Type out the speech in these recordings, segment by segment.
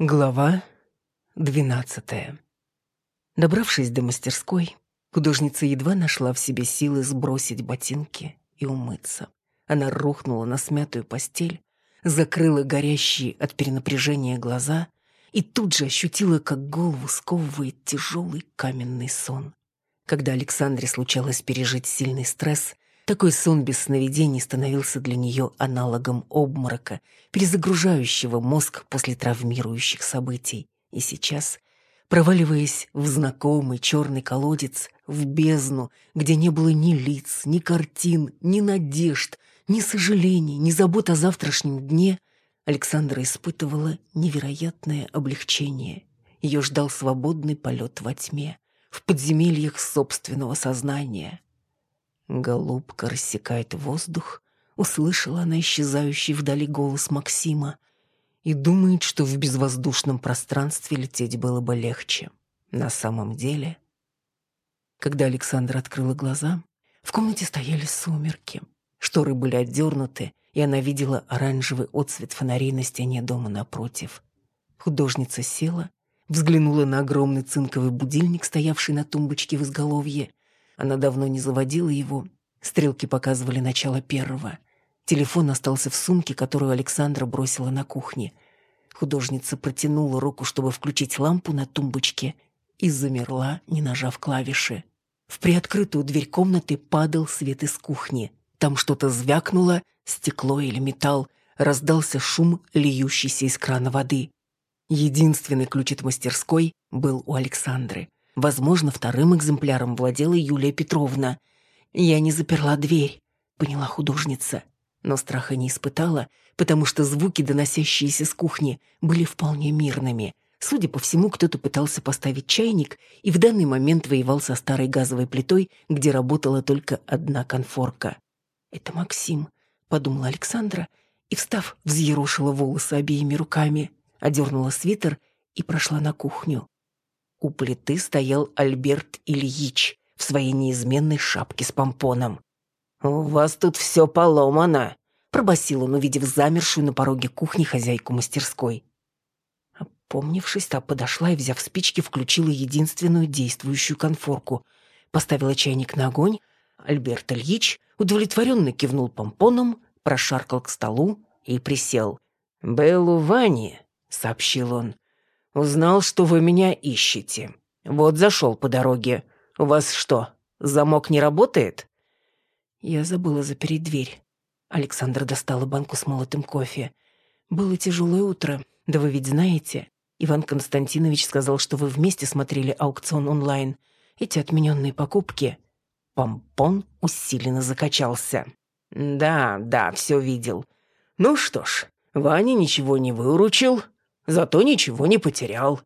Глава двенадцатая. Добравшись до мастерской, художница едва нашла в себе силы сбросить ботинки и умыться. Она рухнула на смятую постель, закрыла горящие от перенапряжения глаза и тут же ощутила, как голову сковывает тяжелый каменный сон. Когда Александре случалось пережить сильный стресс, такой сон без сновидений становился для нее аналогом обморока, перезагружающего мозг после травмирующих событий. И сейчас, проваливаясь в знакомый черный колодец, в бездну, где не было ни лиц, ни картин, ни надежд, ни сожалений, ни забот о завтрашнем дне, Александра испытывала невероятное облегчение. Ее ждал свободный полет во тьме, в подземельях собственного сознания — Голубка рассекает воздух, услышала она исчезающий вдали голос Максима и думает, что в безвоздушном пространстве лететь было бы легче. На самом деле... Когда Александра открыла глаза, в комнате стояли сумерки. Шторы были отдернуты, и она видела оранжевый отсвет фонарей на стене дома напротив. Художница села, взглянула на огромный цинковый будильник, стоявший на тумбочке в изголовье, она давно не заводила его. Стрелки показывали начало первого. Телефон остался в сумке, которую Александра бросила на кухне. Художница протянула руку, чтобы включить лампу на тумбочке, и замерла, не нажав клавиши. В приоткрытую дверь комнаты падал свет из кухни. Там что-то звякнуло, стекло или металл, раздался шум, льющийся из крана воды. Единственный ключ от мастерской был у Александры. Возможно, вторым экземпляром владела Юлия Петровна. «Я не заперла дверь», — поняла художница. Но страха не испытала, потому что звуки, доносящиеся с кухни, были вполне мирными. Судя по всему, кто-то пытался поставить чайник и в данный момент воевал со старой газовой плитой, где работала только одна конфорка. «Это Максим», — подумала Александра, и, встав, взъерошила волосы обеими руками, одернула свитер и прошла на кухню. У плиты стоял Альберт Ильич в своей неизменной шапке с помпоном. «У вас тут все поломано», — пробасил он, увидев замершую на пороге кухни хозяйку мастерской. Опомнившись, та подошла и, взяв спички, включила единственную действующую конфорку. Поставила чайник на огонь. Альберт Ильич удовлетворенно кивнул помпоном, прошаркал к столу и присел. «Был у Вани», — сообщил он. Узнал, что вы меня ищете. Вот зашел по дороге. У вас что, замок не работает?» Я забыла запереть дверь. Александра достала банку с молотым кофе. «Было тяжелое утро, да вы ведь знаете. Иван Константинович сказал, что вы вместе смотрели аукцион онлайн. Эти отмененные покупки...» Помпон усиленно закачался. «Да, да, все видел. Ну что ж, Ваня ничего не выручил, зато ничего не потерял».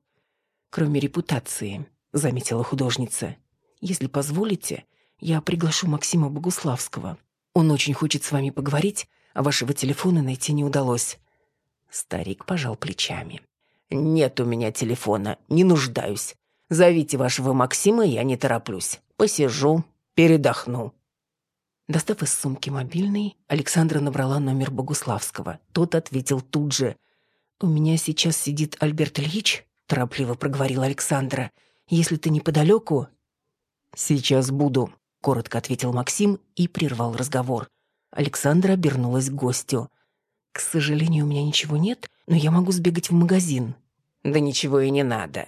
«Кроме репутации», — заметила художница. «Если позволите, я приглашу Максима Богуславского. Он очень хочет с вами поговорить, а вашего телефона найти не удалось». Старик пожал плечами. «Нет у меня телефона, не нуждаюсь. Зовите вашего Максима, я не тороплюсь. Посижу, передохну». Достав из сумки мобильный, Александра набрала номер Богуславского. Тот ответил тут же — «У меня сейчас сидит Альберт Ильич», — торопливо проговорила Александра. «Если ты неподалеку...» «Сейчас буду», — коротко ответил Максим и прервал разговор. Александра обернулась к гостю. «К сожалению, у меня ничего нет, но я могу сбегать в магазин». «Да ничего и не надо».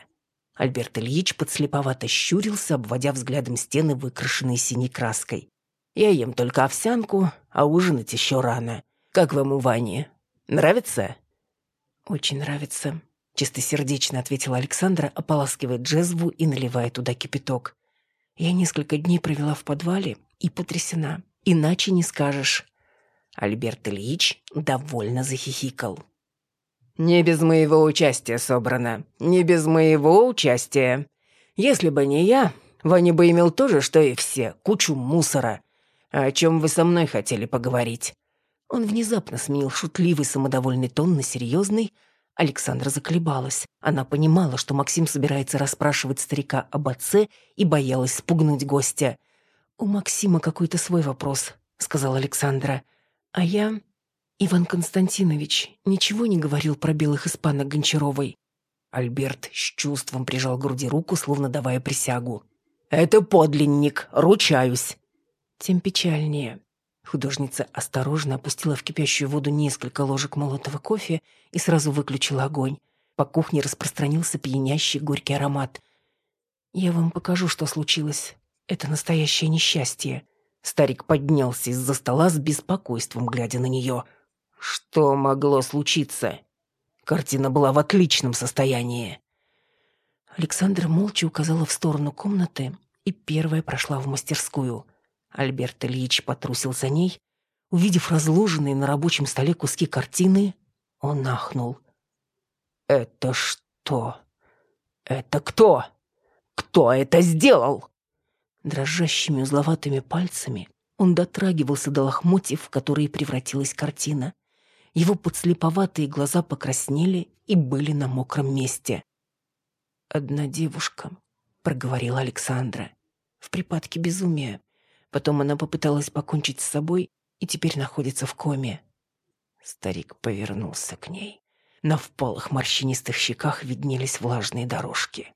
Альберт Ильич подслеповато щурился, обводя взглядом стены, выкрашенные синей краской. «Я ем только овсянку, а ужинать еще рано. Как вам у Вани? Нравится?» «Очень нравится», — чистосердечно ответила Александра, ополаскивая джезву и наливая туда кипяток. «Я несколько дней провела в подвале и потрясена. Иначе не скажешь». Альберт Ильич довольно захихикал. «Не без моего участия собрано. Не без моего участия. Если бы не я, Ваня бы имел то же, что и все, кучу мусора. О чем вы со мной хотели поговорить?» Он внезапно сменил шутливый самодовольный тон на серьезный. Александра заколебалась. Она понимала, что Максим собирается расспрашивать старика об отце и боялась спугнуть гостя. «У Максима какой-то свой вопрос», — сказала Александра. «А я...» Иван Константинович ничего не говорил про белых испанок Гончаровой. Альберт с чувством прижал к груди руку, словно давая присягу. «Это подлинник, ручаюсь!» Тем печальнее. Художница осторожно опустила в кипящую воду несколько ложек молотого кофе и сразу выключила огонь. По кухне распространился пьянящий горький аромат. «Я вам покажу, что случилось. Это настоящее несчастье». Старик поднялся из-за стола с беспокойством, глядя на нее. «Что могло случиться?» Картина была в отличном состоянии. Александра молча указала в сторону комнаты и первая прошла в мастерскую. Альберт Ильич потрусил за ней. Увидев разложенные на рабочем столе куски картины, он нахнул. «Это что? Это кто? Кто это сделал?» Дрожащими узловатыми пальцами он дотрагивался до лохмотьев, в которые превратилась картина. Его подслеповатые глаза покраснели и были на мокром месте. «Одна девушка», — проговорила Александра, — «в припадке безумия. Потом она попыталась покончить с собой и теперь находится в коме». Старик повернулся к ней. На впалых морщинистых щеках виднелись влажные дорожки.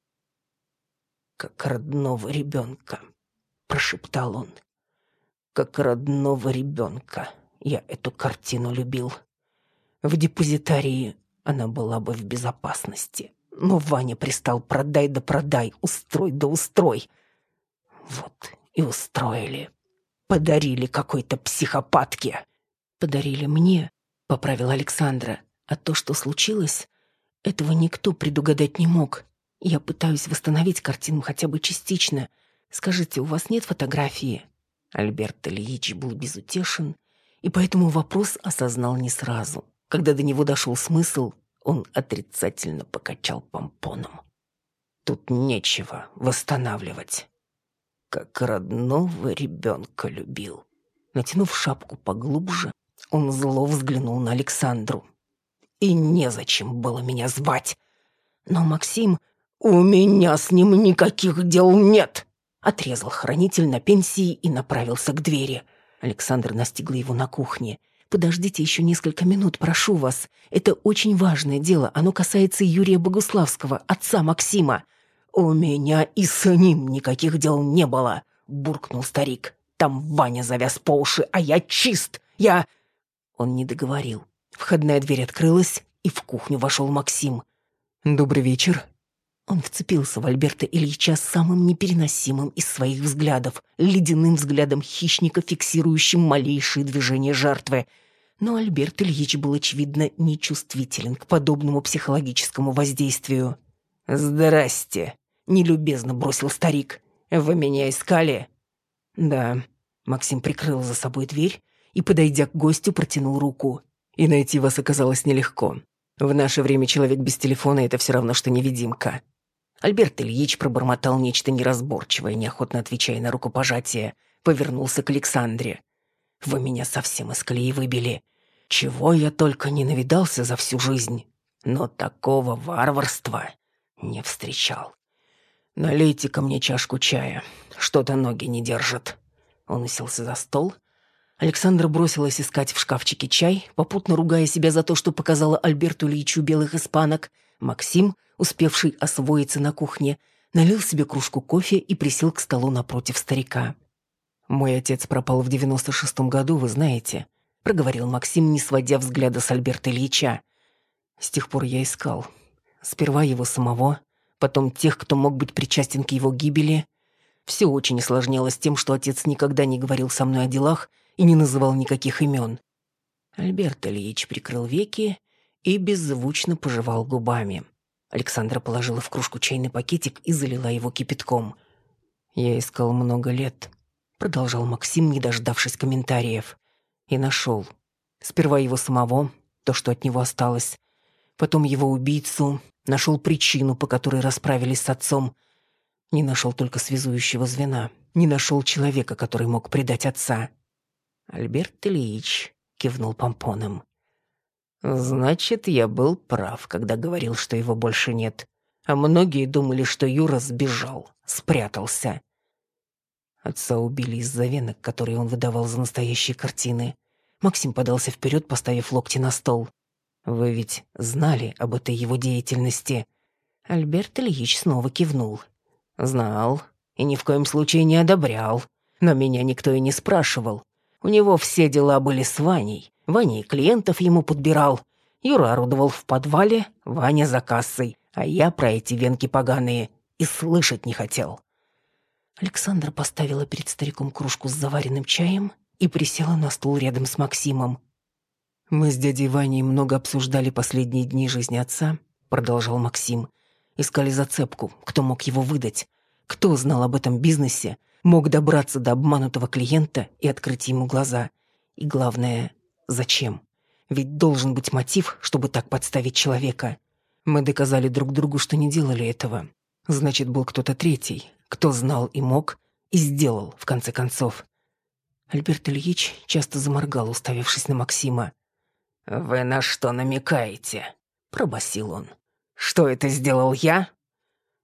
«Как родного ребенка», — прошептал он. «Как родного ребенка я эту картину любил». В депозитарии она была бы в безопасности. Но Ваня пристал «продай да продай, устрой да устрой». Вот и устроили. Подарили какой-то психопатке. Подарили мне, поправил Александра. А то, что случилось, этого никто предугадать не мог. Я пытаюсь восстановить картину хотя бы частично. Скажите, у вас нет фотографии? Альберт Ильич был безутешен, и поэтому вопрос осознал не сразу. Когда до него дошел смысл, он отрицательно покачал помпоном. Тут нечего восстанавливать. Как родного ребенка любил. Натянув шапку поглубже, он зло взглянул на Александру. И незачем было меня звать. Но Максим... «У меня с ним никаких дел нет!» Отрезал хранитель на пенсии и направился к двери. Александр настигла его на кухне. Подождите еще несколько минут, прошу вас. Это очень важное дело. Оно касается Юрия Богуславского, отца Максима. У меня и с ним никаких дел не было, буркнул старик. Там Ваня завяз по уши, а я чист. Я... Он не договорил. Входная дверь открылась, и в кухню вошел Максим. «Добрый вечер», он вцепился в Альберта Ильича самым непереносимым из своих взглядов, ледяным взглядом хищника, фиксирующим малейшие движения жертвы. Но Альберт Ильич был, очевидно, нечувствителен к подобному психологическому воздействию. «Здрасте», — нелюбезно бросил старик. «Вы меня искали?» «Да». Максим прикрыл за собой дверь и, подойдя к гостю, протянул руку. «И найти вас оказалось нелегко. В наше время человек без телефона — это все равно, что невидимка. Альберт Ильич пробормотал нечто неразборчивое, неохотно отвечая на рукопожатие. Повернулся к Александре. «Вы меня совсем из колеи выбили. Чего я только не навидался за всю жизнь. Но такого варварства не встречал. Налейте ко мне чашку чая. Что-то ноги не держат». Он уселся за стол. Александра бросилась искать в шкафчике чай, попутно ругая себя за то, что показала Альберту Ильичу белых испанок. Максим — успевший освоиться на кухне, налил себе кружку кофе и присел к столу напротив старика. «Мой отец пропал в девяносто шестом году, вы знаете», — проговорил Максим, не сводя взгляда с Альберта Ильича. «С тех пор я искал. Сперва его самого, потом тех, кто мог быть причастен к его гибели. Все очень осложнялось тем, что отец никогда не говорил со мной о делах и не называл никаких имен. Альберт Ильич прикрыл веки и беззвучно пожевал губами. Александра положила в кружку чайный пакетик и залила его кипятком. «Я искал много лет», — продолжал Максим, не дождавшись комментариев. «И нашел. Сперва его самого, то, что от него осталось. Потом его убийцу. Нашел причину, по которой расправились с отцом. Не нашел только связующего звена. Не нашел человека, который мог предать отца». «Альберт Ильич», — кивнул помпоном. Значит, я был прав, когда говорил, что его больше нет. А многие думали, что Юра сбежал, спрятался. Отца убили из-за венок, которые он выдавал за настоящие картины. Максим подался вперед, поставив локти на стол. Вы ведь знали об этой его деятельности. Альберт Ильич снова кивнул. «Знал и ни в коем случае не одобрял. Но меня никто и не спрашивал. У него все дела были с Ваней. Ваня и клиентов ему подбирал. Юра орудовал в подвале, Ваня за кассой. А я про эти венки поганые и слышать не хотел. Александра поставила перед стариком кружку с заваренным чаем и присела на стул рядом с Максимом. «Мы с дядей Ваней много обсуждали последние дни жизни отца», — продолжал Максим. «Искали зацепку, кто мог его выдать, кто знал об этом бизнесе, мог добраться до обманутого клиента и открыть ему глаза. И главное, зачем? Ведь должен быть мотив, чтобы так подставить человека. Мы доказали друг другу, что не делали этого. Значит, был кто-то третий, кто знал и мог, и сделал, в конце концов. Альберт Ильич часто заморгал, уставившись на Максима. «Вы на что намекаете?» — пробасил он. «Что это сделал я?»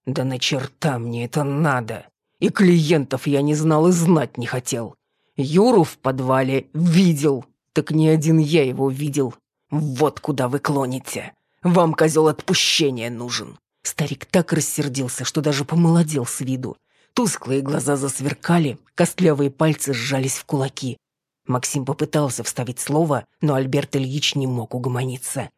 «Да на черта мне это надо!» И клиентов я не знал и знать не хотел. Юру в подвале видел, так не один я его видел. Вот куда вы клоните. Вам, козел, отпущения нужен. Старик так рассердился, что даже помолодел с виду. Тусклые глаза засверкали, костлявые пальцы сжались в кулаки. Максим попытался вставить слово, но Альберт Ильич не мог угомониться.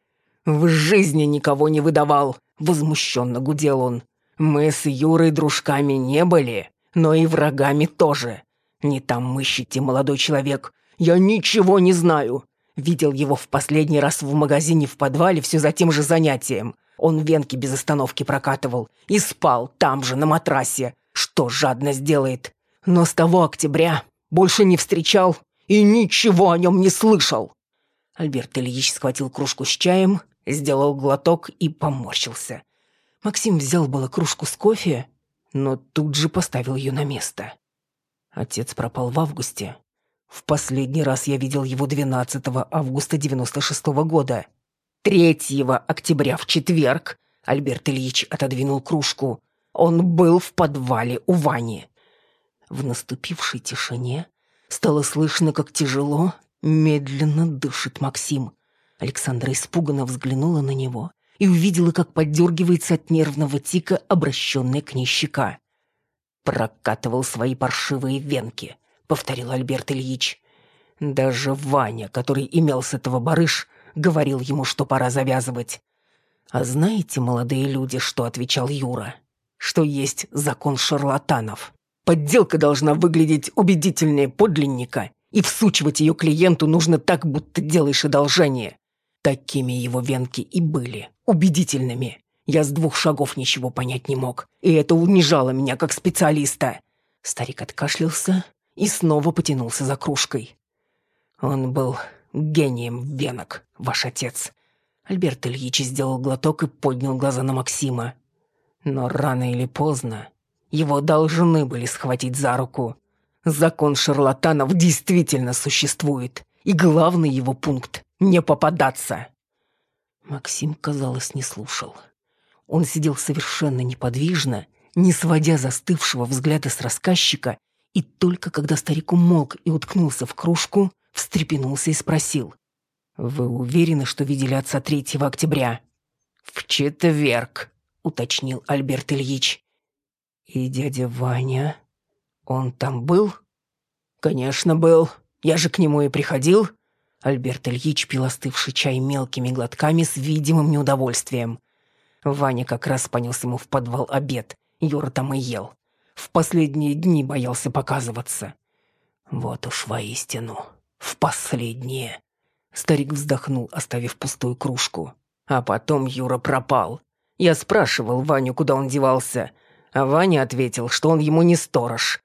«В жизни никого не выдавал!» — возмущенно гудел он. «Мы с Юрой дружками не были но и врагами тоже. Не там мыщите, молодой человек. Я ничего не знаю. Видел его в последний раз в магазине в подвале все за тем же занятием. Он венки без остановки прокатывал и спал там же, на матрасе. Что жадно сделает. Но с того октября больше не встречал и ничего о нем не слышал. Альберт Ильич схватил кружку с чаем, сделал глоток и поморщился. Максим взял было кружку с кофе но тут же поставил ее на место. Отец пропал в августе. В последний раз я видел его 12 августа 96 -го года. 3 октября в четверг Альберт Ильич отодвинул кружку. Он был в подвале у Вани. В наступившей тишине стало слышно, как тяжело, медленно дышит Максим. Александра испуганно взглянула на него и увидела, как поддергивается от нервного тика обращенная к ней щека. «Прокатывал свои паршивые венки», — повторил Альберт Ильич. Даже Ваня, который имел с этого барыш, говорил ему, что пора завязывать. А знаете, молодые люди, что отвечал Юра? Что есть закон шарлатанов. Подделка должна выглядеть убедительнее подлинника, и всучивать ее клиенту нужно так, будто делаешь одолжение. Такими его венки и были, убедительными. Я с двух шагов ничего понять не мог, и это унижало меня как специалиста. Старик откашлялся и снова потянулся за кружкой. Он был гением венок, ваш отец. Альберт Ильич сделал глоток и поднял глаза на Максима. Но рано или поздно его должны были схватить за руку. Закон шарлатанов действительно существует, и главный его пункт не попадаться!» Максим, казалось, не слушал. Он сидел совершенно неподвижно, не сводя застывшего взгляда с рассказчика, и только когда старик умолк и уткнулся в кружку, встрепенулся и спросил. «Вы уверены, что видели отца 3 октября?» «В четверг», — уточнил Альберт Ильич. «И дядя Ваня? Он там был?» «Конечно, был. Я же к нему и приходил. Альберт Ильич пил остывший чай мелкими глотками с видимым неудовольствием. Ваня как раз понес ему в подвал обед. Юра там и ел. В последние дни боялся показываться. Вот уж воистину, в последние. Старик вздохнул, оставив пустую кружку. А потом Юра пропал. Я спрашивал Ваню, куда он девался, а Ваня ответил, что он ему не сторож.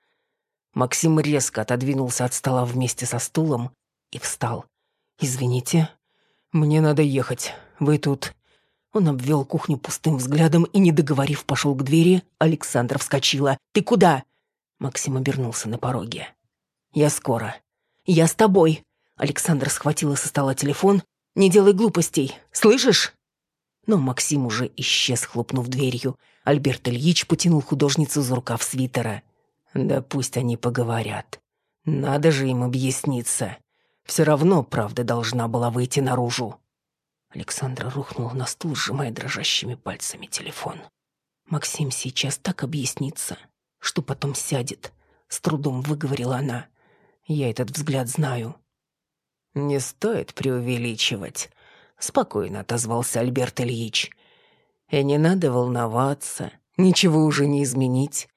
Максим резко отодвинулся от стола вместе со стулом и встал. «Извините, мне надо ехать. Вы тут...» Он обвел кухню пустым взглядом и, не договорив, пошел к двери. Александра вскочила. «Ты куда?» Максим обернулся на пороге. «Я скоро». «Я с тобой». Александра схватила со стола телефон. «Не делай глупостей, слышишь?» Но Максим уже исчез, хлопнув дверью. Альберт Ильич потянул художницу за рукав свитера. «Да пусть они поговорят. Надо же им объясниться. Все равно правда должна была выйти наружу. Александра рухнула на стул, сжимая дрожащими пальцами телефон. Максим сейчас так объяснится, что потом сядет. С трудом выговорила она. Я этот взгляд знаю. «Не стоит преувеличивать», — спокойно отозвался Альберт Ильич. «И не надо волноваться, ничего уже не изменить.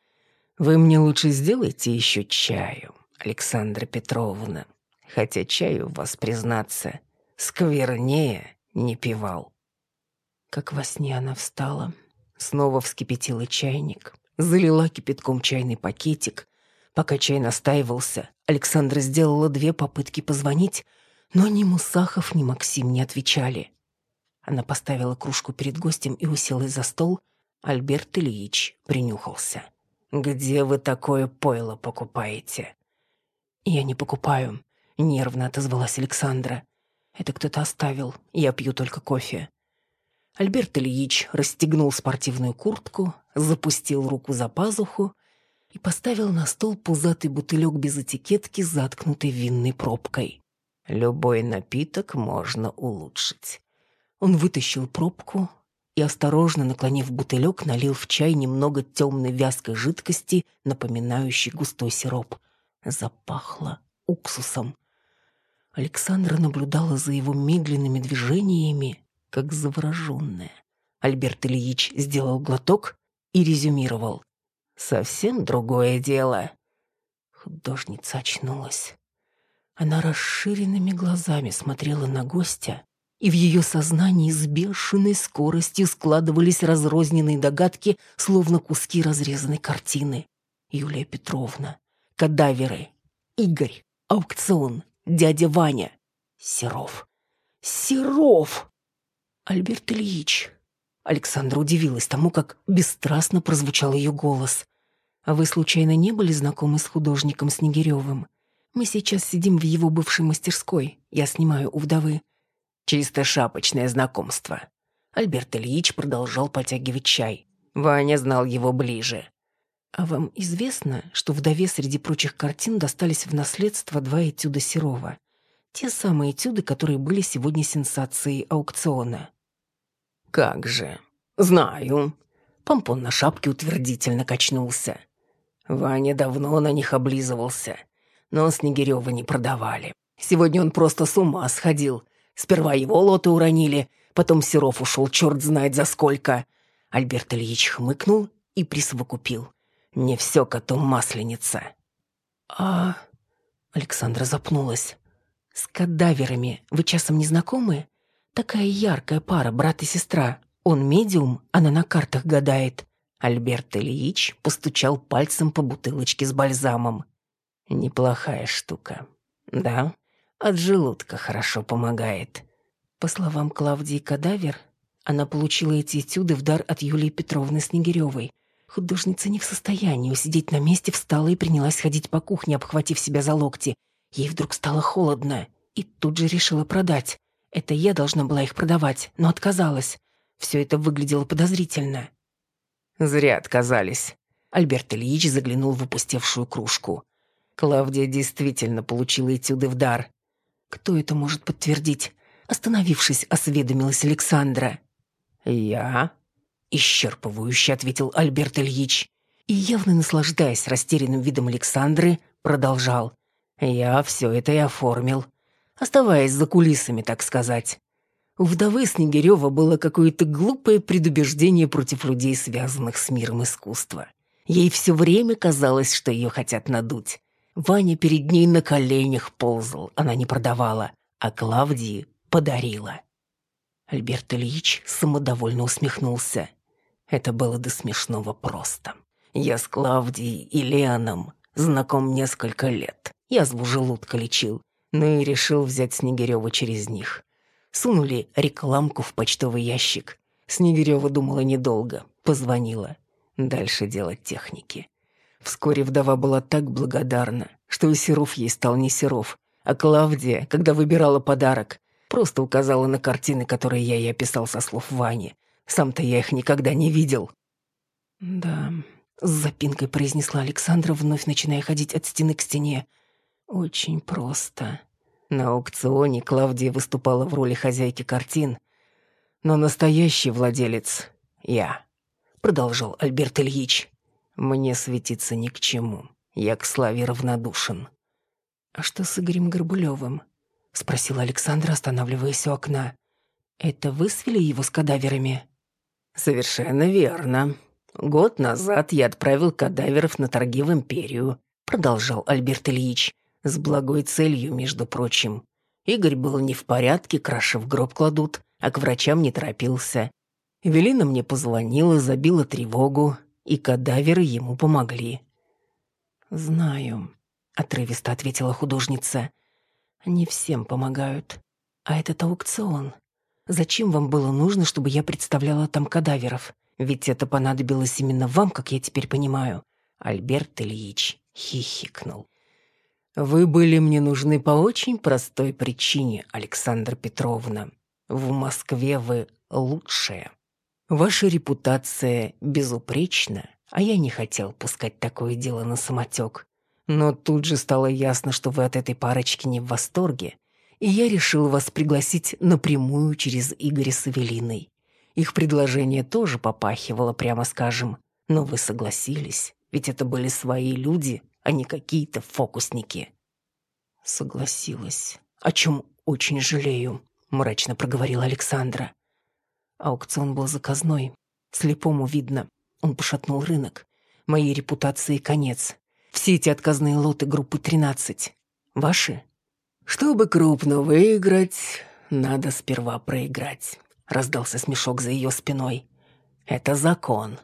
Вы мне лучше сделайте еще чаю, Александра Петровна, хотя чаю вас, признаться, сквернее не пивал». Как во сне она встала, снова вскипятила чайник, залила кипятком чайный пакетик. Пока чай настаивался, Александра сделала две попытки позвонить, но ни Мусахов, ни Максим не отвечали. Она поставила кружку перед гостем и уселась за стол. Альберт Ильич принюхался. «Где вы такое пойло покупаете?» «Я не покупаю», — нервно отозвалась Александра. «Это кто-то оставил. Я пью только кофе». Альберт Ильич расстегнул спортивную куртку, запустил руку за пазуху и поставил на стол пузатый бутылек без этикетки, заткнутый винной пробкой. Любой напиток можно улучшить. Он вытащил пробку и, осторожно наклонив бутылек, налил в чай немного темной вязкой жидкости, напоминающей густой сироп. Запахло уксусом. Александра наблюдала за его медленными движениями, как завороженная. Альберт Ильич сделал глоток и резюмировал. «Совсем другое дело». Художница очнулась. Она расширенными глазами смотрела на гостя, и в ее сознании с бешеной скоростью складывались разрозненные догадки, словно куски разрезанной картины. Юлия Петровна, кадаверы, Игорь, аукцион, дядя Ваня, Серов. Серов! Альберт Ильич. Александра удивилась тому, как бесстрастно прозвучал ее голос. «А вы, случайно, не были знакомы с художником Снегиревым? Мы сейчас сидим в его бывшей мастерской. Я снимаю у вдовы. Чисто шапочное знакомство. Альберт Ильич продолжал потягивать чай. Ваня знал его ближе. А вам известно, что вдове среди прочих картин достались в наследство два этюда Серова? Те самые этюды, которые были сегодня сенсацией аукциона. «Как же! Знаю!» Помпон на шапке утвердительно качнулся. Ваня давно на них облизывался но Снегирева не продавали. Сегодня он просто с ума сходил. Сперва его лоты уронили, потом Серов ушел черт знает за сколько. Альберт Ильич хмыкнул и присовокупил. «Не все котом масленица». «А...» Александра запнулась. «С кадаверами вы часом не знакомы? Такая яркая пара, брат и сестра. Он медиум, она на картах гадает». Альберт Ильич постучал пальцем по бутылочке с бальзамом. Неплохая штука. Да, от желудка хорошо помогает. По словам Клавдии Кадавер, она получила эти этюды в дар от Юлии Петровны Снегиревой. Художница не в состоянии усидеть на месте, встала и принялась ходить по кухне, обхватив себя за локти. Ей вдруг стало холодно, и тут же решила продать. Это я должна была их продавать, но отказалась. Все это выглядело подозрительно. Зря отказались. Альберт Ильич заглянул в опустевшую кружку. Клавдия действительно получила этюды в дар. Кто это может подтвердить? Остановившись, осведомилась Александра. «Я?» — исчерпывающе ответил Альберт Ильич. И, явно наслаждаясь растерянным видом Александры, продолжал. «Я все это и оформил, оставаясь за кулисами, так сказать». У вдовы Снегирева было какое-то глупое предубеждение против людей, связанных с миром искусства. Ей все время казалось, что ее хотят надуть. Ваня перед ней на коленях ползал, она не продавала, а Клавдии подарила. Альберт Ильич самодовольно усмехнулся. Это было до смешного просто. Я с Клавдией и Леоном знаком несколько лет. Я зву желудка лечил, ну и решил взять Снегирева через них. Сунули рекламку в почтовый ящик. Снегирева думала недолго, позвонила. Дальше дело техники. Вскоре вдова была так благодарна, что и Серов ей стал не Серов, а Клавдия, когда выбирала подарок, просто указала на картины, которые я ей описал со слов Вани. Сам-то я их никогда не видел. «Да», — с запинкой произнесла Александра, вновь начиная ходить от стены к стене. «Очень просто». На аукционе Клавдия выступала в роли хозяйки картин, но настоящий владелец — я. продолжал Альберт Ильич. «Мне светиться ни к чему. Я к славе равнодушен». «А что с Игорем Горбулевым?» — спросил Александр, останавливаясь у окна. «Это вы свели его с кадаверами?» «Совершенно верно. Год назад я отправил кадаверов на торги в империю», — продолжал Альберт Ильич, с благой целью, между прочим. Игорь был не в порядке, краши в гроб кладут, а к врачам не торопился. Эвелина мне позвонила, забила тревогу, и кадаверы ему помогли. «Знаю», — отрывисто ответила художница. «Они всем помогают. А этот аукцион. Зачем вам было нужно, чтобы я представляла там кадаверов? Ведь это понадобилось именно вам, как я теперь понимаю». Альберт Ильич хихикнул. «Вы были мне нужны по очень простой причине, Александра Петровна. В Москве вы лучшая. Ваша репутация безупречна, а я не хотел пускать такое дело на самотек. Но тут же стало ясно, что вы от этой парочки не в восторге, и я решил вас пригласить напрямую через Игоря с Эвелиной. Их предложение тоже попахивало, прямо скажем, но вы согласились, ведь это были свои люди, а не какие-то фокусники». «Согласилась. О чем очень жалею», — мрачно проговорила Александра. Аукцион был заказной. Слепому видно. Он пошатнул рынок. Моей репутации конец. Все эти отказные лоты группы 13. Ваши? Чтобы крупно выиграть, надо сперва проиграть. Раздался смешок за ее спиной. Это закон.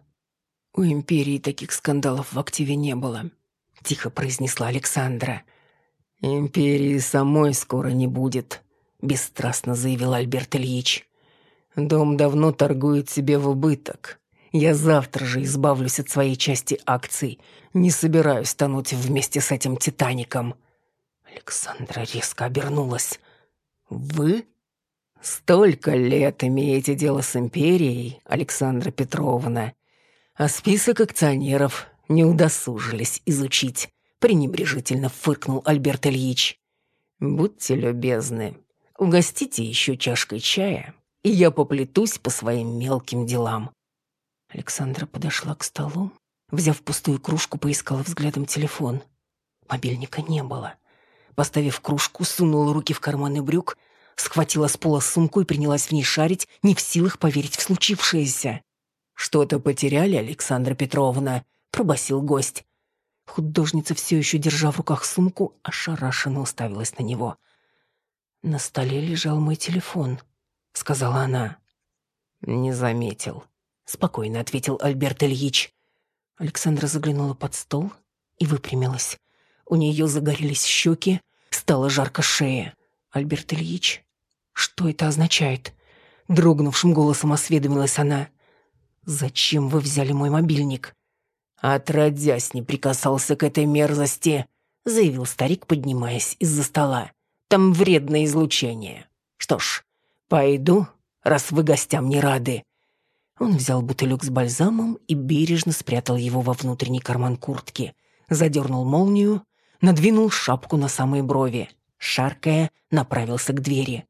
У империи таких скандалов в активе не было. — тихо произнесла Александра. «Империи самой скоро не будет», — бесстрастно заявил Альберт Ильич. «Дом давно торгует себе в убыток. Я завтра же избавлюсь от своей части акций. Не собираюсь тонуть вместе с этим «Титаником». Александра резко обернулась. «Вы? Столько лет имеете дело с империей, Александра Петровна. А список акционеров не удосужились изучить», — пренебрежительно фыркнул Альберт Ильич. «Будьте любезны, угостите еще чашкой чая, и я поплетусь по своим мелким делам». Александра подошла к столу, взяв пустую кружку, поискала взглядом телефон. Мобильника не было. Поставив кружку, сунула руки в карманы брюк, схватила с пола сумку и принялась в ней шарить, не в силах поверить в случившееся. «Что-то потеряли, Александра Петровна?» — пробасил гость. Художница, все еще держа в руках сумку, ошарашенно уставилась на него. «На столе лежал мой телефон», — сказала она. «Не заметил», — спокойно ответил Альберт Ильич. Александра заглянула под стол и выпрямилась. У нее загорелись щеки, стало жарко шея. «Альберт Ильич, что это означает?» Дрогнувшим голосом осведомилась она. «Зачем вы взяли мой мобильник?» «Отродясь не прикасался к этой мерзости», — заявил старик, поднимаясь из-за стола. «Там вредное излучение. Что ж, пойду, раз вы гостям не рады». Он взял бутылек с бальзамом и бережно спрятал его во внутренний карман куртки, задернул молнию, надвинул шапку на самые брови. Шаркая, направился к двери.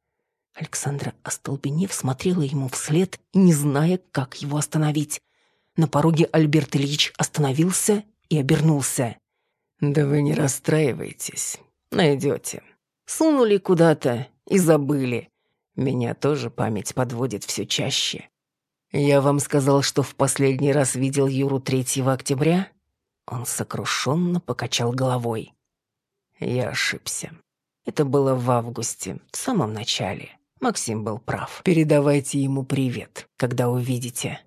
Александра, остолбенев, смотрела ему вслед, не зная, как его остановить. На пороге Альберт Ильич остановился и обернулся. «Да вы не расстраивайтесь. Найдете. Сунули куда-то и забыли. Меня тоже память подводит все чаще. Я вам сказал, что в последний раз видел Юру 3 октября?» Он сокрушенно покачал головой. Я ошибся. Это было в августе, в самом начале. Максим был прав. Передавайте ему привет, когда увидите.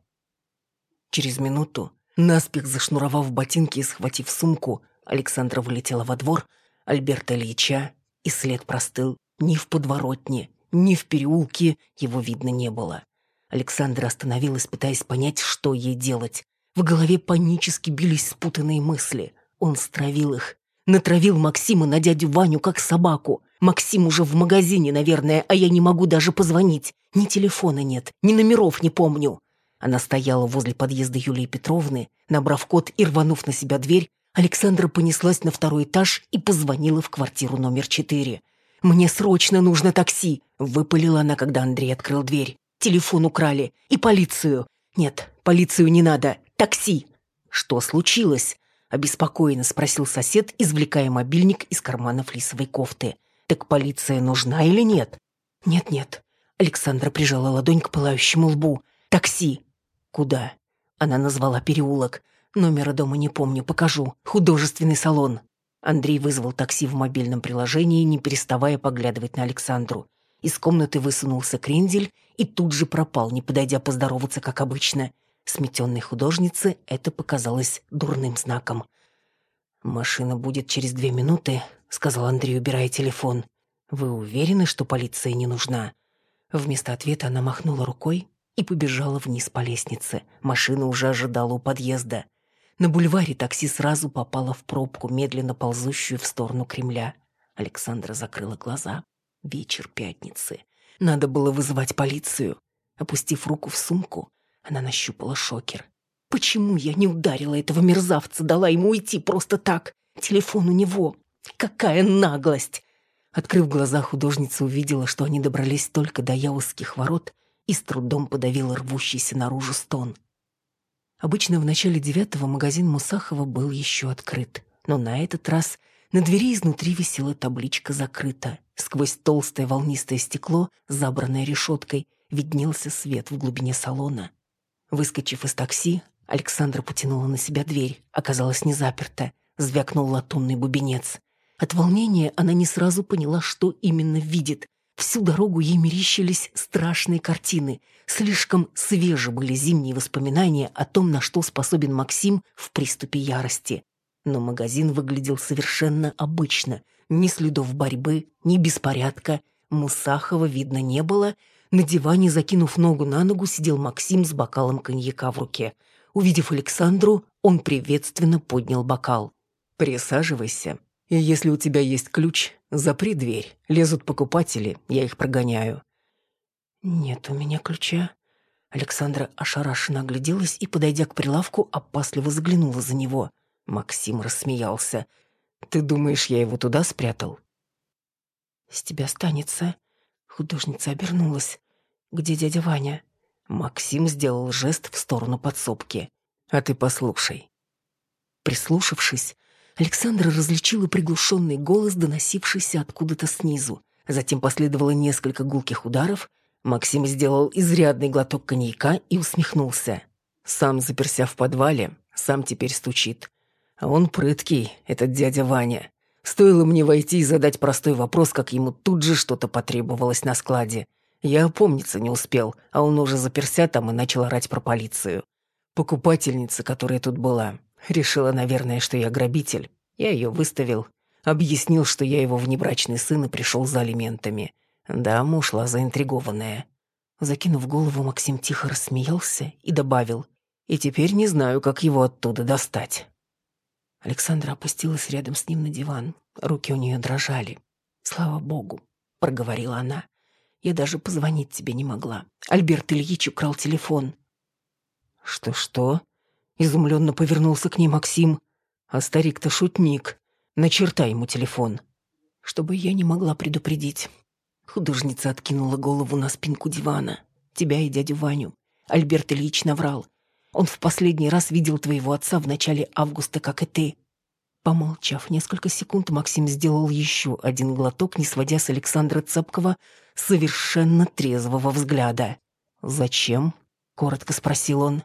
Через минуту, наспех зашнуровав ботинки и схватив сумку, Александра влетела во двор Альберта Ильича, и след простыл ни в подворотне, ни в переулке его видно не было. Александра остановилась, пытаясь понять, что ей делать. В голове панически бились спутанные мысли. Он стравил их. Натравил Максима на дядю Ваню, как собаку. Максим уже в магазине, наверное, а я не могу даже позвонить. Ни телефона нет, ни номеров не помню. Она стояла возле подъезда Юлии Петровны, набрав код и рванув на себя дверь, Александра понеслась на второй этаж и позвонила в квартиру номер четыре. «Мне срочно нужно такси!» — выпалила она, когда Андрей открыл дверь. «Телефон украли! И полицию! «Нет, полицию не надо. Такси!» «Что случилось?» – обеспокоенно спросил сосед, извлекая мобильник из кармана флисовой кофты. «Так полиция нужна или нет?» «Нет-нет». Александра прижала ладонь к пылающему лбу. «Такси!» «Куда?» Она назвала переулок. «Номера дома не помню, покажу. Художественный салон». Андрей вызвал такси в мобильном приложении, не переставая поглядывать на Александру. Из комнаты высунулся крендель и тут же пропал, не подойдя поздороваться, как обычно. Сметенной художнице это показалось дурным знаком. «Машина будет через две минуты», — сказал Андрей, убирая телефон. «Вы уверены, что полиция не нужна?» Вместо ответа она махнула рукой и побежала вниз по лестнице. Машина уже ожидала у подъезда. На бульваре такси сразу попало в пробку, медленно ползущую в сторону Кремля. Александра закрыла глаза. Вечер пятницы. Надо было вызывать полицию. Опустив руку в сумку, она нащупала шокер. Почему я не ударила этого мерзавца, дала ему уйти просто так? Телефон у него. Какая наглость! Открыв глаза, художница увидела, что они добрались только до Яузских ворот и с трудом подавила рвущийся наружу стон. Обычно в начале девятого магазин Мусахова был еще открыт, но на этот раз на двери изнутри висела табличка «Закрыто». Сквозь толстое волнистое стекло, забранное решеткой, виднелся свет в глубине салона. Выскочив из такси, Александра потянула на себя дверь. Оказалось, не заперта. Звякнул латунный бубенец. От волнения она не сразу поняла, что именно видит. Всю дорогу ей мерещились страшные картины. Слишком свежи были зимние воспоминания о том, на что способен Максим в приступе ярости. Но магазин выглядел совершенно обычно. Ни следов борьбы, ни беспорядка. Мусахова видно не было. На диване, закинув ногу на ногу, сидел Максим с бокалом коньяка в руке. Увидев Александру, он приветственно поднял бокал. «Присаживайся. И если у тебя есть ключ, запри дверь. Лезут покупатели, я их прогоняю». «Нет у меня ключа». Александра ошарашенно огляделась и, подойдя к прилавку, опасливо заглянула за него – Максим рассмеялся. «Ты думаешь, я его туда спрятал?» «С тебя останется...» Художница обернулась. «Где дядя Ваня?» Максим сделал жест в сторону подсобки. «А ты послушай». Прислушавшись, Александра различила приглушенный голос, доносившийся откуда-то снизу. Затем последовало несколько гулких ударов. Максим сделал изрядный глоток коньяка и усмехнулся. «Сам заперся в подвале, сам теперь стучит. А он прыткий, этот дядя Ваня. Стоило мне войти и задать простой вопрос, как ему тут же что-то потребовалось на складе. Я опомниться не успел, а он уже заперся там и начал орать про полицию. Покупательница, которая тут была, решила, наверное, что я грабитель. Я ее выставил. Объяснил, что я его внебрачный сын и пришел за алиментами. Дама ушла заинтригованная. Закинув голову, Максим тихо рассмеялся и добавил. «И теперь не знаю, как его оттуда достать». Александра опустилась рядом с ним на диван. Руки у нее дрожали. «Слава богу», — проговорила она. «Я даже позвонить тебе не могла. Альберт Ильич украл телефон». «Что-что?» — изумленно повернулся к ней Максим. «А старик-то шутник. Начертай ему телефон». «Чтобы я не могла предупредить». Художница откинула голову на спинку дивана. «Тебя и дядю Ваню. Альберт Ильич наврал. Он в последний раз видел твоего отца в начале августа, как и ты». Помолчав несколько секунд, Максим сделал еще один глоток, не сводя с Александра Цепкова совершенно трезвого взгляда. «Зачем?» — коротко спросил он.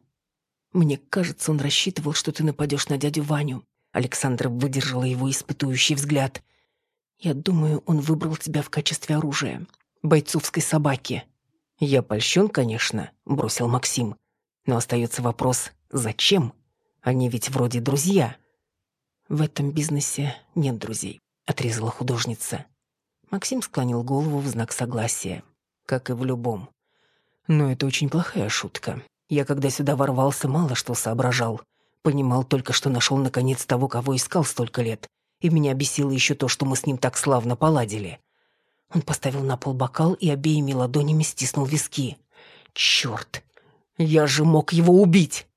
«Мне кажется, он рассчитывал, что ты нападешь на дядю Ваню». Александра выдержала его испытующий взгляд. «Я думаю, он выбрал тебя в качестве оружия. Бойцовской собаки». «Я польщен, конечно», — бросил Максим. Но остается вопрос «зачем?» Они ведь вроде друзья. В этом бизнесе нет друзей, отрезала художница. Максим склонил голову в знак согласия. Как и в любом. Но это очень плохая шутка. Я, когда сюда ворвался, мало что соображал. Понимал только, что нашел наконец того, кого искал столько лет. И меня бесило еще то, что мы с ним так славно поладили. Он поставил на пол бокал и обеими ладонями стиснул виски. Черт! Я же мог его убить!»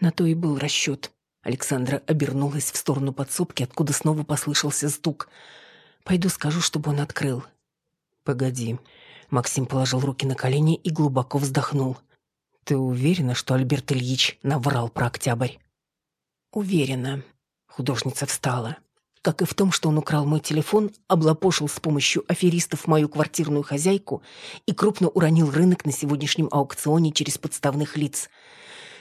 На то и был расчет. Александра обернулась в сторону подсобки, откуда снова послышался стук. «Пойду скажу, чтобы он открыл». «Погоди». Максим положил руки на колени и глубоко вздохнул. «Ты уверена, что Альберт Ильич наврал про октябрь?» «Уверена». Художница встала. Как и в том, что он украл мой телефон, облапошил с помощью аферистов мою квартирную хозяйку и крупно уронил рынок на сегодняшнем аукционе через подставных лиц.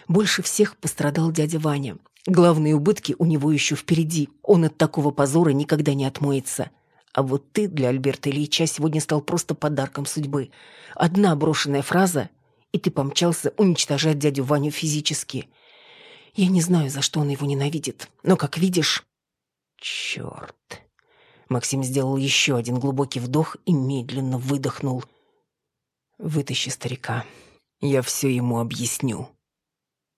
Больше всех пострадал дядя Ваня. Главные убытки у него еще впереди. Он от такого позора никогда не отмоется. А вот ты для Альберта Ильича сегодня стал просто подарком судьбы. Одна брошенная фраза, и ты помчался уничтожать дядю Ваню физически. Я не знаю, за что он его ненавидит, но, как видишь... Черт. Максим сделал еще один глубокий вдох и медленно выдохнул. Вытащи старика. Я все ему объясню.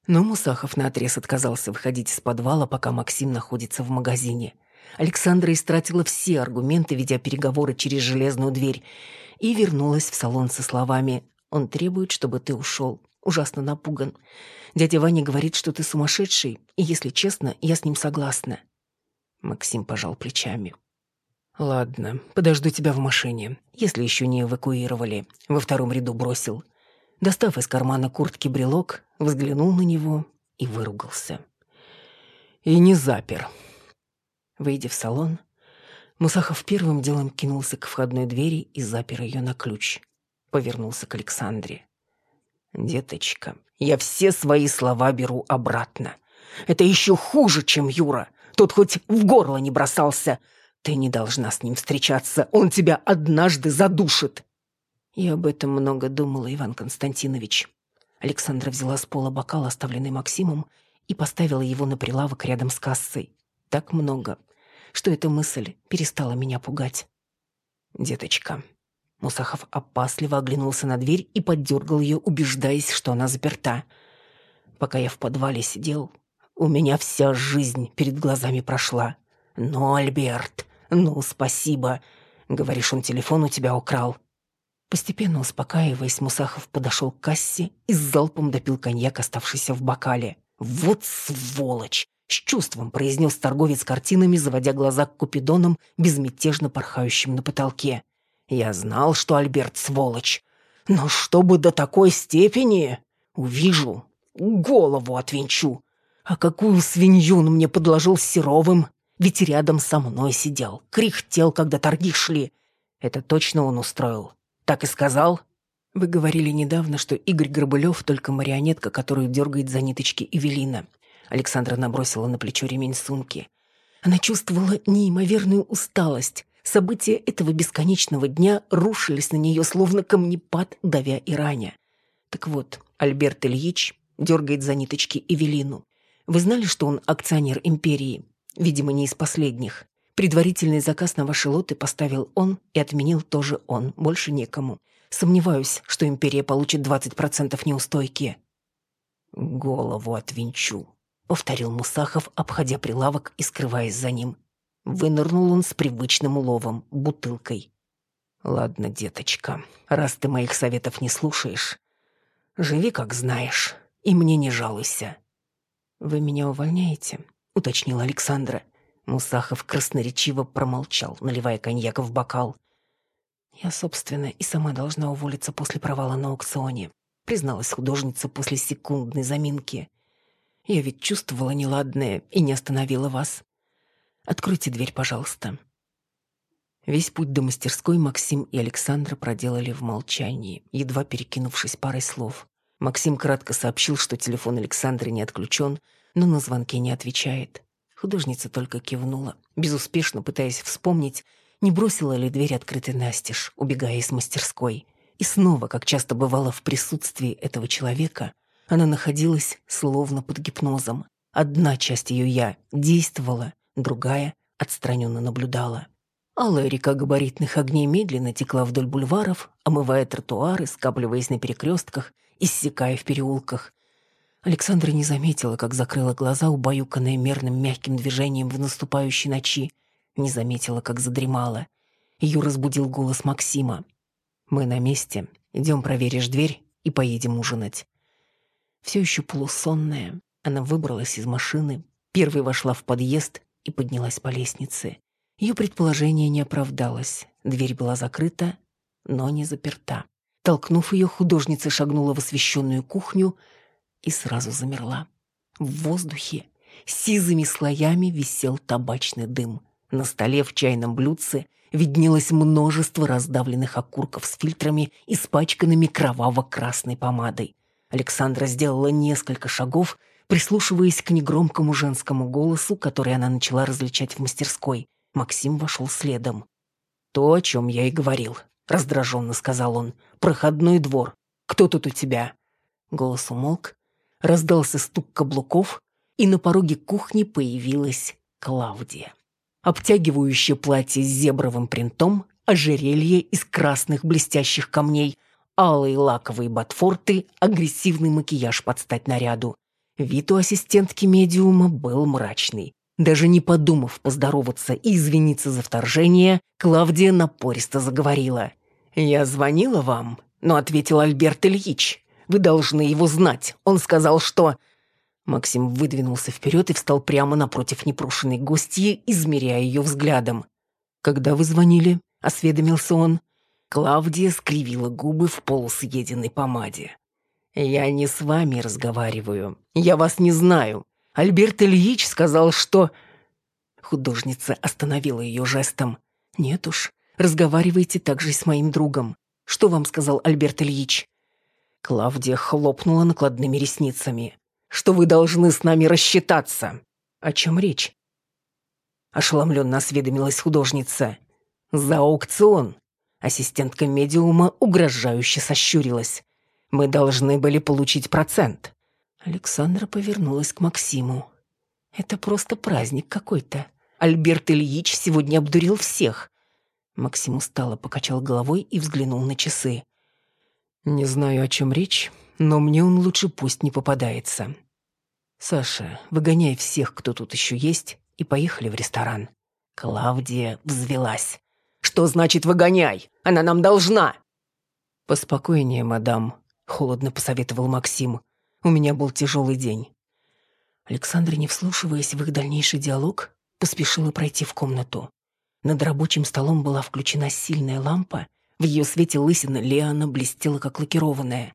Но Мусахов наотрез отказался выходить из подвала, пока Максим находится в магазине. Александра истратила все аргументы, ведя переговоры через железную дверь, и вернулась в салон со словами «Он требует, чтобы ты ушел. Ужасно напуган. Дядя Ваня говорит, что ты сумасшедший, и, если честно, я с ним согласна». Максим пожал плечами. «Ладно, подожду тебя в машине, если еще не эвакуировали». Во втором ряду бросил. Достав из кармана куртки брелок, взглянул на него и выругался. И не запер. Выйдя в салон, Мусахов первым делом кинулся к входной двери и запер ее на ключ. Повернулся к Александре. «Деточка, я все свои слова беру обратно. Это еще хуже, чем Юра. Тот хоть в горло не бросался. Ты не должна с ним встречаться. Он тебя однажды задушит. Я об этом много думала, Иван Константинович. Александра взяла с пола бокал, оставленный Максимом, и поставила его на прилавок рядом с кассой. Так много, что эта мысль перестала меня пугать. «Деточка». Мусахов опасливо оглянулся на дверь и поддергал ее, убеждаясь, что она заперта. Пока я в подвале сидел, у меня вся жизнь перед глазами прошла. «Ну, Альберт, ну, спасибо. Говоришь, он телефон у тебя украл. Постепенно успокаиваясь, Мусахов подошел к кассе и с залпом допил коньяк, оставшийся в бокале. «Вот сволочь!» — с чувством произнес торговец картинами, заводя глаза к купидонам, безмятежно порхающим на потолке. «Я знал, что Альберт сволочь. Но чтобы до такой степени... Увижу, голову отвинчу. А какую свинью он мне подложил с Серовым? Ведь рядом со мной сидел, кряхтел, когда торги шли. Это точно он устроил. Так и сказал? Вы говорили недавно, что Игорь Горбылев только марионетка, которую дергает за ниточки Эвелина. Александра набросила на плечо ремень сумки. Она чувствовала неимоверную усталость. События этого бесконечного дня рушились на нее, словно камнепад, давя и раня. Так вот, Альберт Ильич дергает за ниточки Эвелину. Вы знали, что он акционер империи? Видимо, не из последних. Предварительный заказ на ваши лоты поставил он и отменил тоже он, больше некому. Сомневаюсь, что империя получит 20% неустойки. «Голову отвинчу», — повторил Мусахов, обходя прилавок и скрываясь за ним. Вынырнул он с привычным уловом, бутылкой. «Ладно, деточка, раз ты моих советов не слушаешь, живи как знаешь, и мне не жалуйся». «Вы меня увольняете?» — уточнила Александра. Мусахов красноречиво промолчал, наливая коньяк в бокал. «Я, собственно, и сама должна уволиться после провала на аукционе», призналась художница после секундной заминки. «Я ведь чувствовала неладное и не остановила вас. Откройте дверь, пожалуйста». Весь путь до мастерской Максим и Александра проделали в молчании, едва перекинувшись парой слов. Максим кратко сообщил, что телефон Александры не отключен, но на звонки не отвечает. Художница только кивнула, безуспешно пытаясь вспомнить, не бросила ли дверь открытой настежь, убегая из мастерской. И снова, как часто бывало в присутствии этого человека, она находилась словно под гипнозом. Одна часть ее «я» действовала, другая отстраненно наблюдала. Алая река габаритных огней медленно текла вдоль бульваров, омывая тротуары, скапливаясь на перекрестках, иссякая в переулках, Александра не заметила, как закрыла глаза, убаюканная мерным мягким движением в наступающей ночи. Не заметила, как задремала. Ее разбудил голос Максима. «Мы на месте. Идем проверишь дверь и поедем ужинать». Все еще полусонная, она выбралась из машины, первой вошла в подъезд и поднялась по лестнице. Ее предположение не оправдалось. Дверь была закрыта, но не заперта. Толкнув ее, художница шагнула в освещенную кухню и сразу замерла. В воздухе сизыми слоями висел табачный дым. На столе в чайном блюдце виднелось множество раздавленных окурков с фильтрами, испачканными кроваво-красной помадой. Александра сделала несколько шагов, прислушиваясь к негромкому женскому голосу, который она начала различать в мастерской. Максим вошел следом. «То, о чем я и говорил», — раздраженно сказал он. «Проходной двор. Кто тут у тебя?» Голос умолк, раздался стук каблуков, и на пороге кухни появилась Клавдия. Обтягивающее платье с зебровым принтом, ожерелье из красных блестящих камней, алые лаковые ботфорты, агрессивный макияж под стать наряду. Вид у ассистентки медиума был мрачный. Даже не подумав поздороваться и извиниться за вторжение, Клавдия напористо заговорила. «Я звонила вам, но ответил Альберт Ильич. Вы должны его знать. Он сказал, что...» Максим выдвинулся вперед и встал прямо напротив непрошенной гостьи, измеряя ее взглядом. «Когда вы звонили?» — осведомился он. Клавдия скривила губы в полусъеденной помаде. «Я не с вами разговариваю. Я вас не знаю. Альберт Ильич сказал, что...» Художница остановила ее жестом. «Нет уж, разговаривайте также с моим другом. Что вам сказал Альберт Ильич?» Клавдия хлопнула накладными ресницами. «Что вы должны с нами рассчитаться?» «О чем речь?» Ошеломленно осведомилась художница. «За аукцион!» Ассистентка медиума угрожающе сощурилась. «Мы должны были получить процент». Александра повернулась к Максиму. «Это просто праздник какой-то. Альберт Ильич сегодня обдурил всех». Максим устало покачал головой и взглянул на часы. «Не знаю, о чем речь, но мне он лучше пусть не попадается. Саша, выгоняй всех, кто тут еще есть, и поехали в ресторан». Клавдия взвелась. «Что значит выгоняй? Она нам должна!» «Поспокойнее, мадам», — холодно посоветовал Максим. «У меня был тяжелый день». Александра, не вслушиваясь в их дальнейший диалог, поспешила пройти в комнату. Над рабочим столом была включена сильная лампа, в ее свете лысина Леона блестела, как лакированная.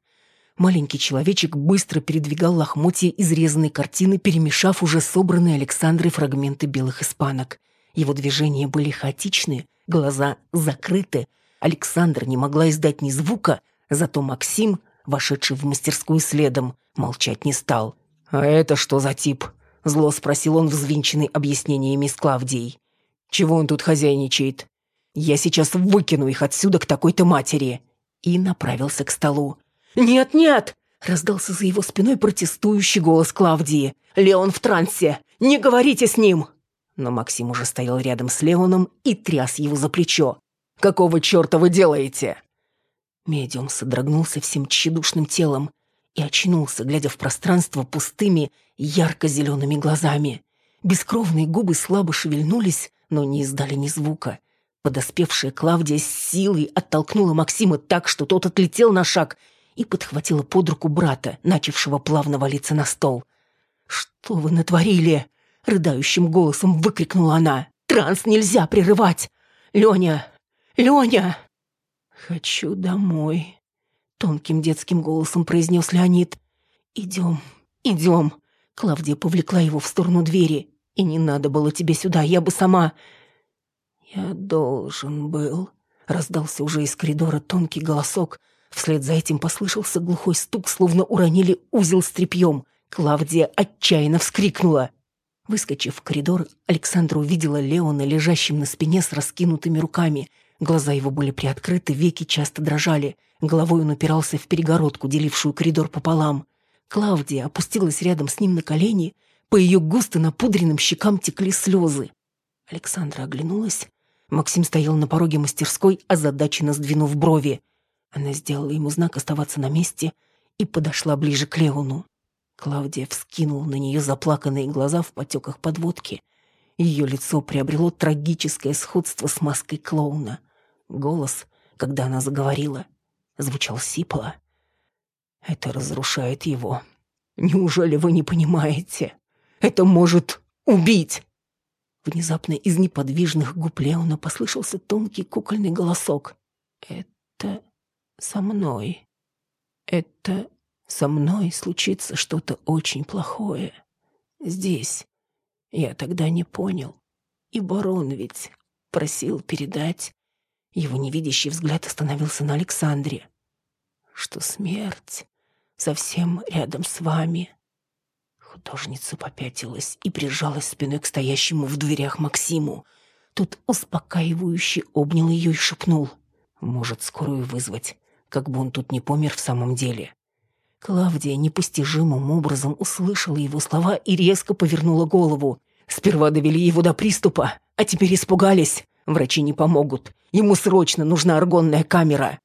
Маленький человечек быстро передвигал лохмотья изрезанной картины, перемешав уже собранные Александрой фрагменты белых испанок. Его движения были хаотичны, глаза закрыты. Александра не могла издать ни звука, зато Максим, вошедший в мастерскую следом, молчать не стал. «А это что за тип?» — зло спросил он, взвинченный объяснениями с Клавдией. «Чего он тут хозяйничает?» «Я сейчас выкину их отсюда к такой-то матери!» И направился к столу. «Нет, нет!» — раздался за его спиной протестующий голос Клавдии. «Леон в трансе! Не говорите с ним!» Но Максим уже стоял рядом с Леоном и тряс его за плечо. «Какого черта вы делаете?» Медиум содрогнулся всем тщедушным телом и очнулся, глядя в пространство пустыми, ярко-зелеными глазами. Бескровные губы слабо шевельнулись, но не издали ни звука. Подоспевшая Клавдия с силой оттолкнула Максима так, что тот отлетел на шаг и подхватила под руку брата, начавшего плавно валиться на стол. «Что вы натворили?» — рыдающим голосом выкрикнула она. «Транс нельзя прерывать! Леня! Леня!» «Хочу домой», — тонким детским голосом произнес Леонид. «Идем, идем». Клавдия повлекла его в сторону двери. «И не надо было тебе сюда, я бы сама...» «Я должен был», — раздался уже из коридора тонкий голосок. Вслед за этим послышался глухой стук, словно уронили узел с тряпьем. Клавдия отчаянно вскрикнула. Выскочив в коридор, Александра увидела Леона, лежащим на спине с раскинутыми руками. Глаза его были приоткрыты, веки часто дрожали. Головой он упирался в перегородку, делившую коридор пополам. Клавдия опустилась рядом с ним на колени. По ее густо напудренным щекам текли слезы. Александра оглянулась Максим стоял на пороге мастерской, озадаченно сдвинув брови. Она сделала ему знак оставаться на месте и подошла ближе к Леону. Клавдия вскинула на нее заплаканные глаза в потеках подводки. Ее лицо приобрело трагическое сходство с маской клоуна. Голос, когда она заговорила, звучал сипло. «Это разрушает его. Неужели вы не понимаете? Это может убить!» Внезапно из неподвижных губ Леона послышался тонкий кукольный голосок. «Это со мной. Это со мной случится что-то очень плохое. Здесь. Я тогда не понял. И барон ведь просил передать. Его невидящий взгляд остановился на Александре. Что смерть совсем рядом с вами. Художница попятилась и прижалась спиной к стоящему в дверях Максиму. Тот успокаивающе обнял ее и шепнул. «Может, скорую вызвать, как бы он тут не помер в самом деле». Клавдия непостижимым образом услышала его слова и резко повернула голову. «Сперва довели его до приступа, а теперь испугались. Врачи не помогут. Ему срочно нужна аргонная камера».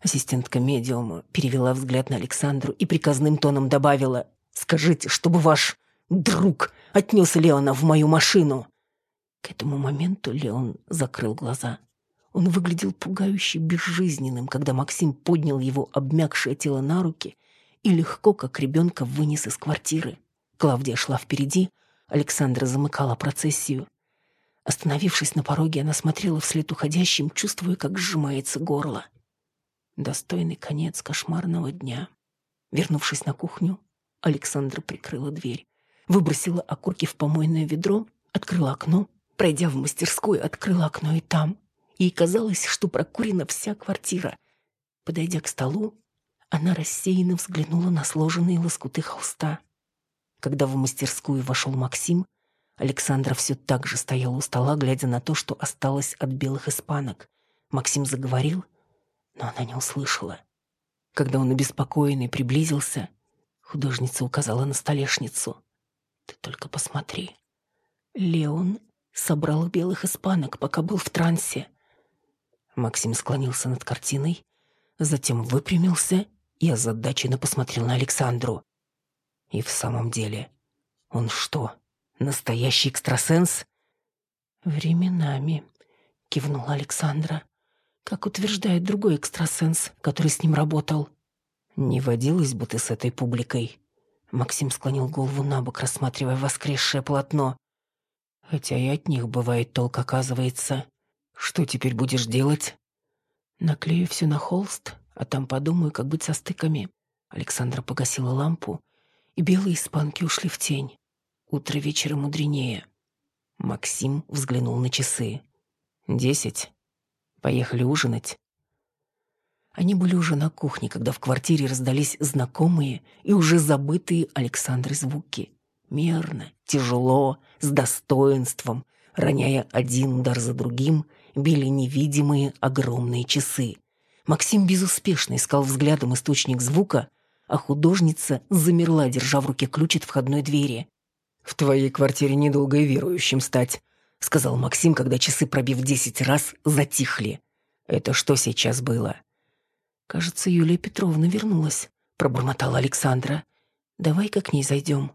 Ассистентка медиума перевела взгляд на Александру и приказным тоном добавила Скажите, чтобы ваш друг отнес Леона в мою машину». К этому моменту Леон закрыл глаза. Он выглядел пугающе безжизненным, когда Максим поднял его обмякшее тело на руки и легко, как ребенка, вынес из квартиры. Клавдия шла впереди, Александра замыкала процессию. Остановившись на пороге, она смотрела вслед уходящим, чувствуя, как сжимается горло. Достойный конец кошмарного дня. Вернувшись на кухню, Александра прикрыла дверь, выбросила окурки в помойное ведро, открыла окно, пройдя в мастерскую, открыла окно и там. Ей казалось, что прокурена вся квартира. Подойдя к столу, она рассеянно взглянула на сложенные лоскуты холста. Когда в мастерскую вошел Максим, Александра все так же стояла у стола, глядя на то, что осталось от белых испанок. Максим заговорил, но она не услышала. Когда он обеспокоенный приблизился, Художница указала на столешницу. «Ты только посмотри. Леон собрал белых испанок, пока был в трансе». Максим склонился над картиной, затем выпрямился и озадаченно посмотрел на Александру. «И в самом деле, он что, настоящий экстрасенс?» «Временами», — кивнула Александра, как утверждает другой экстрасенс, который с ним работал. «Не водилась бы ты с этой публикой?» Максим склонил голову на бок, рассматривая воскресшее полотно. «Хотя и от них бывает толк, оказывается. Что теперь будешь делать?» «Наклею все на холст, а там подумаю, как быть со стыками». Александра погасила лампу, и белые испанки ушли в тень. Утро вечера мудренее. Максим взглянул на часы. «Десять. Поехали ужинать». Они были уже на кухне, когда в квартире раздались знакомые и уже забытые Александры звуки. Мерно, тяжело, с достоинством, роняя один удар за другим, били невидимые огромные часы. Максим безуспешно искал взглядом источник звука, а художница замерла, держа в руке ключ от входной двери. «В твоей квартире недолго и верующим стать», — сказал Максим, когда часы, пробив десять раз, затихли. «Это что сейчас было?» «Кажется, Юлия Петровна вернулась», — пробормотала Александра. «Давай-ка к ней зайдем».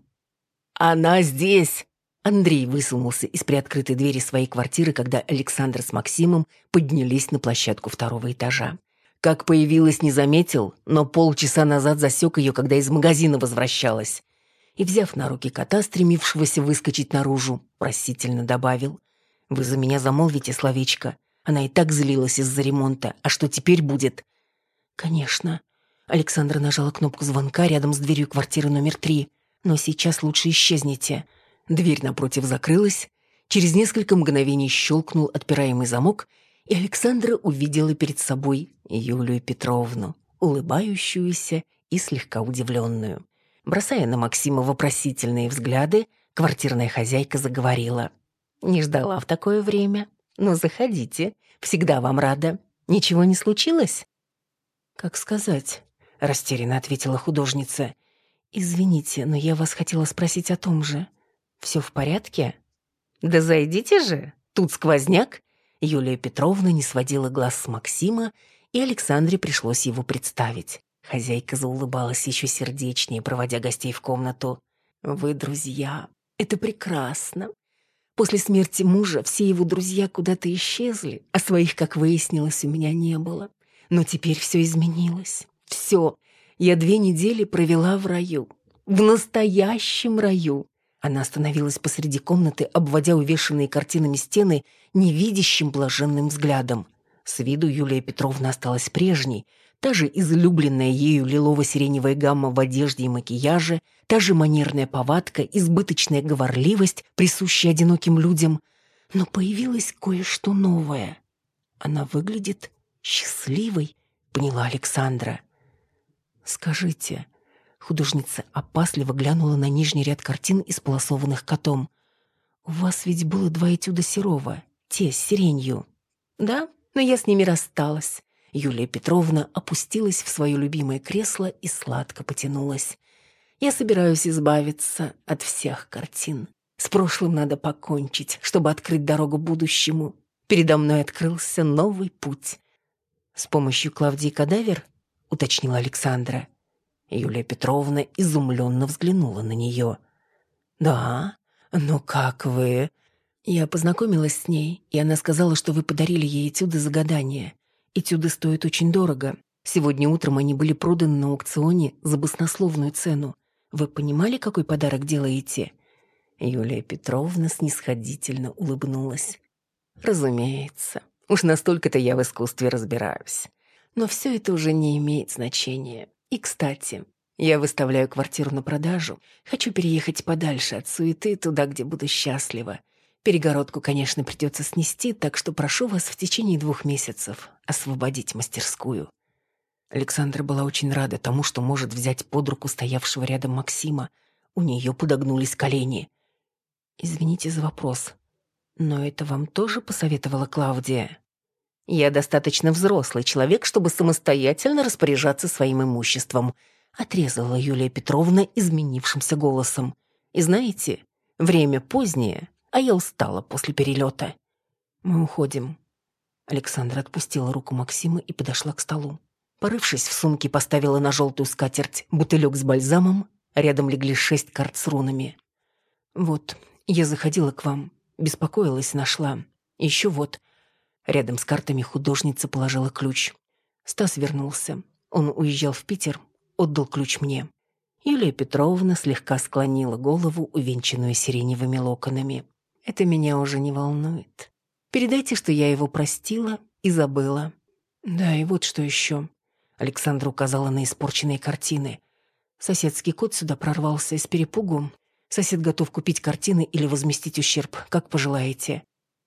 «Она здесь!» Андрей высунулся из приоткрытой двери своей квартиры, когда Александр с Максимом поднялись на площадку второго этажа. Как появилась, не заметил, но полчаса назад засек ее, когда из магазина возвращалась. И, взяв на руки кота, стремившегося выскочить наружу, просительно добавил. «Вы за меня замолвите словечко. Она и так злилась из-за ремонта. А что теперь будет? «Конечно». Александра нажала кнопку звонка рядом с дверью квартиры номер три. «Но сейчас лучше исчезните». Дверь напротив закрылась. Через несколько мгновений щелкнул отпираемый замок, и Александра увидела перед собой Юлию Петровну, улыбающуюся и слегка удивленную. Бросая на Максима вопросительные взгляды, квартирная хозяйка заговорила. «Не ждала в такое время. Ну, заходите. Всегда вам рада. Ничего не случилось?» «Как сказать?» — растерянно ответила художница. «Извините, но я вас хотела спросить о том же. Все в порядке?» «Да зайдите же! Тут сквозняк!» Юлия Петровна не сводила глаз с Максима, и Александре пришлось его представить. Хозяйка заулыбалась еще сердечнее, проводя гостей в комнату. «Вы друзья. Это прекрасно. После смерти мужа все его друзья куда-то исчезли, а своих, как выяснилось, у меня не было. Но теперь все изменилось. Все. Я две недели провела в раю. В настоящем раю. Она остановилась посреди комнаты, обводя увешанные картинами стены невидящим блаженным взглядом. С виду Юлия Петровна осталась прежней, Та же излюбленная ею лилово-сиреневая гамма в одежде и макияже, та же манерная повадка, избыточная говорливость, присущая одиноким людям. Но появилось кое-что новое. Она выглядит счастливой, поняла Александра. «Скажите...» Художница опасливо глянула на нижний ряд картин, исполосованных котом. «У вас ведь было два этюда Серова, те с сиренью». «Да, но я с ними рассталась». Юлия Петровна опустилась в свое любимое кресло и сладко потянулась. «Я собираюсь избавиться от всех картин. С прошлым надо покончить, чтобы открыть дорогу будущему. Передо мной открылся новый путь». «С помощью Клавдии Кадавер?» — уточнила Александра. Юлия Петровна изумленно взглянула на нее. «Да? Ну как вы?» Я познакомилась с ней, и она сказала, что вы подарили ей этюды за гадание. Этюды стоят очень дорого. Сегодня утром они были проданы на аукционе за баснословную цену. Вы понимали, какой подарок делаете?» Юлия Петровна снисходительно улыбнулась. «Разумеется. Уж настолько-то я в искусстве разбираюсь. Но все это уже не имеет значения. И, кстати, я выставляю квартиру на продажу. Хочу переехать подальше от суеты, туда, где буду счастлива. Перегородку, конечно, придется снести, так что прошу вас в течение двух месяцев освободить мастерскую». Александра была очень рада тому, что может взять под руку стоявшего рядом Максима. У нее подогнулись колени. «Извините за вопрос, но это вам тоже посоветовала Клавдия?» Я достаточно взрослый человек, чтобы самостоятельно распоряжаться своим имуществом», отрезала Юлия Петровна изменившимся голосом. «И знаете, время позднее, а я устала после перелета. Мы уходим». Александра отпустила руку Максима и подошла к столу. Порывшись в сумке, поставила на желтую скатерть бутылек с бальзамом, рядом легли шесть карт с рунами. «Вот, я заходила к вам, беспокоилась, нашла. Еще вот, Рядом с картами художница положила ключ. Стас вернулся. Он уезжал в Питер, отдал ключ мне. Юлия Петровна слегка склонила голову, увенчанную сиреневыми локонами. «Это меня уже не волнует. Передайте, что я его простила и забыла». «Да, и вот что еще». Александра указала на испорченные картины. Соседский кот сюда прорвался с перепугу. Сосед готов купить картины или возместить ущерб, как пожелаете.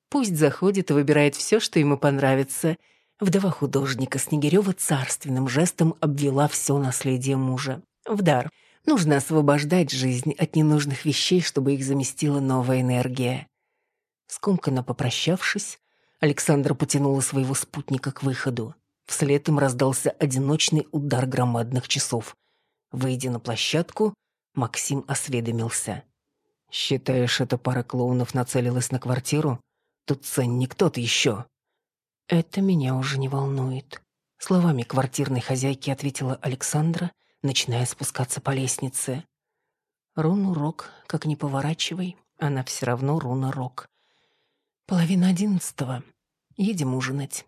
Пусть заходит и выбирает все, что ему понравится. Вдова художника Снегирева царственным жестом обвела все наследие мужа. В дар. Нужно освобождать жизнь от ненужных вещей, чтобы их заместила новая энергия. Скомканно попрощавшись, Александра потянула своего спутника к выходу. Вслед им раздался одиночный удар громадных часов. Выйдя на площадку, Максим осведомился. «Считаешь, эта пара клоунов нацелилась на квартиру?» Тут ценник тот еще». «Это меня уже не волнует», — словами квартирной хозяйки ответила Александра, начиная спускаться по лестнице. «Руну Рок, как ни поворачивай, она все равно руна Рок. Половина одиннадцатого. Едем ужинать».